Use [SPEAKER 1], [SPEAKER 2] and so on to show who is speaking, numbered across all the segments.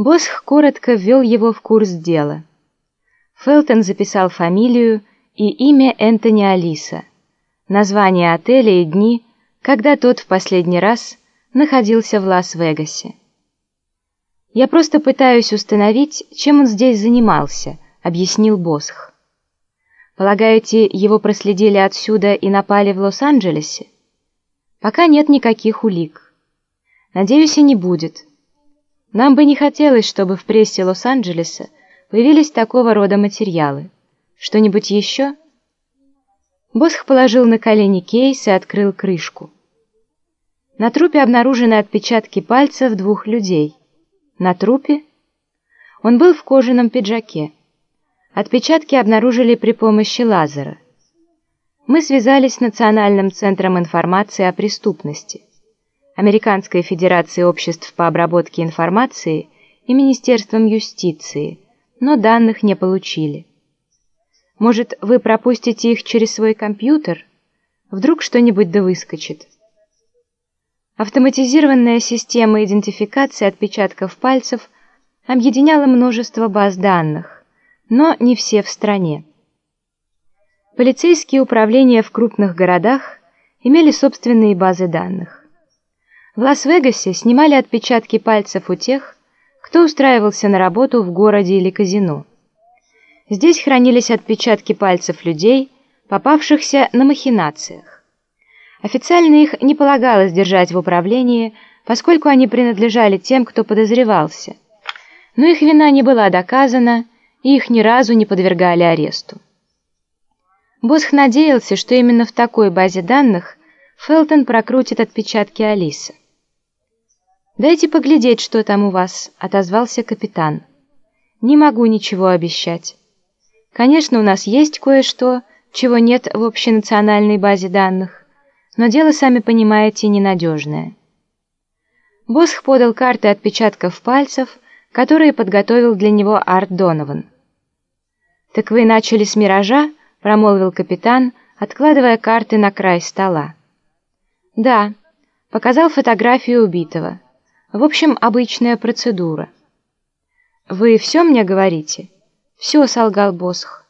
[SPEAKER 1] Босх коротко ввел его в курс дела. Фелтон записал фамилию и имя Энтони Алиса, название отеля и дни, когда тот в последний раз находился в Лас-Вегасе. «Я просто пытаюсь установить, чем он здесь занимался», — объяснил Босх. «Полагаете, его проследили отсюда и напали в Лос-Анджелесе?» «Пока нет никаких улик. Надеюсь, и не будет. Нам бы не хотелось, чтобы в прессе Лос-Анджелеса появились такого рода материалы. Что-нибудь еще?» Босх положил на колени кейс и открыл крышку. На трупе обнаружены отпечатки пальцев двух людей. На трупе? Он был в кожаном пиджаке. Отпечатки обнаружили при помощи лазера. Мы связались с Национальным центром информации о преступности, Американской Федерацией обществ по обработке информации и Министерством юстиции, но данных не получили. Может, вы пропустите их через свой компьютер? Вдруг что-нибудь да выскочит. Автоматизированная система идентификации отпечатков пальцев объединяла множество баз данных, но не все в стране. Полицейские управления в крупных городах имели собственные базы данных. В Лас-Вегасе снимали отпечатки пальцев у тех, кто устраивался на работу в городе или казино. Здесь хранились отпечатки пальцев людей, попавшихся на махинациях. Официально их не полагалось держать в управлении, поскольку они принадлежали тем, кто подозревался. Но их вина не была доказана, и их ни разу не подвергали аресту. Босх надеялся, что именно в такой базе данных Фелтон прокрутит отпечатки Алисы. «Дайте поглядеть, что там у вас», — отозвался капитан. «Не могу ничего обещать. Конечно, у нас есть кое-что, чего нет в общенациональной базе данных но дело, сами понимаете, ненадежное. Босх подал карты отпечатков пальцев, которые подготовил для него Арт Донован. «Так вы начали с миража?» — промолвил капитан, откладывая карты на край стола. «Да», — показал фотографию убитого. В общем, обычная процедура. «Вы все мне говорите?» «Все», — солгал Босх.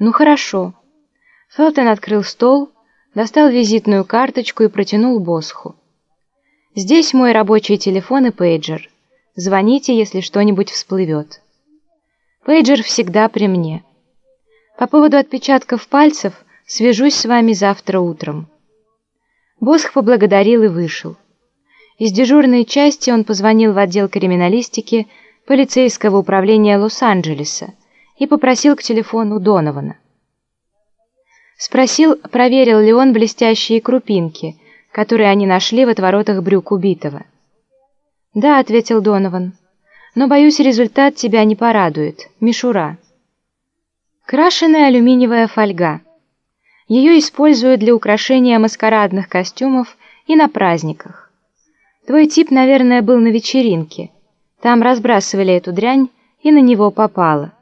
[SPEAKER 1] «Ну, хорошо». Фелтон открыл стол, достал визитную карточку и протянул Босху. «Здесь мой рабочий телефон и пейджер. Звоните, если что-нибудь всплывет». Пейджер всегда при мне. По поводу отпечатков пальцев свяжусь с вами завтра утром. Босх поблагодарил и вышел. Из дежурной части он позвонил в отдел криминалистики полицейского управления Лос-Анджелеса и попросил к телефону Донована. Спросил, проверил ли он блестящие крупинки, которые они нашли в отворотах брюк убитого. «Да», — ответил Донован, — «но, боюсь, результат тебя не порадует. Мишура». Крашеная алюминиевая фольга. Ее используют для украшения маскарадных костюмов и на праздниках. Твой тип, наверное, был на вечеринке. Там разбрасывали эту дрянь, и на него попало.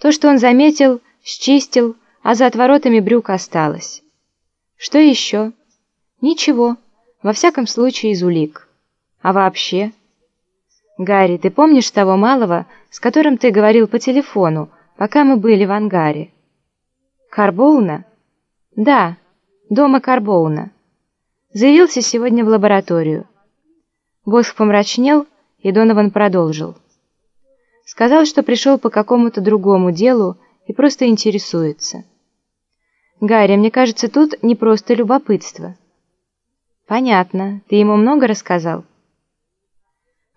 [SPEAKER 1] То, что он заметил, счистил, а за отворотами брюк осталось. Что еще? Ничего, во всяком случае из улик. А вообще? Гарри, ты помнишь того малого, с которым ты говорил по телефону, пока мы были в ангаре? Карбоуна? Да, дома Карбоуна. Заявился сегодня в лабораторию. Босх помрачнел, и Донован продолжил. Сказал, что пришел по какому-то другому делу и просто интересуется. Гарри, мне кажется, тут не просто любопытство. Понятно. Ты ему много рассказал?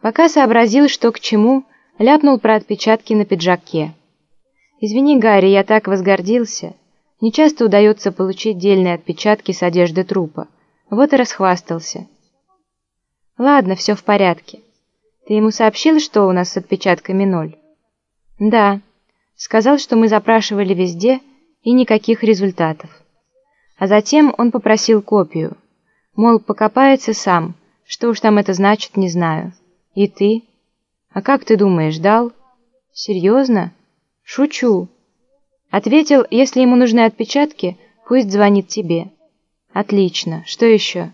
[SPEAKER 1] Пока сообразил, что к чему, ляпнул про отпечатки на пиджаке. Извини, Гарри, я так возгордился. Не часто удается получить дельные отпечатки с одежды трупа. Вот и расхвастался. Ладно, все в порядке. Ты ему сообщил, что у нас с отпечатками ноль? Да. Сказал, что мы запрашивали везде, и никаких результатов. А затем он попросил копию. Мол, покопается сам, что уж там это значит, не знаю. И ты? А как ты думаешь, дал? Серьезно? Шучу. Ответил, если ему нужны отпечатки, пусть звонит тебе. Отлично. Что еще?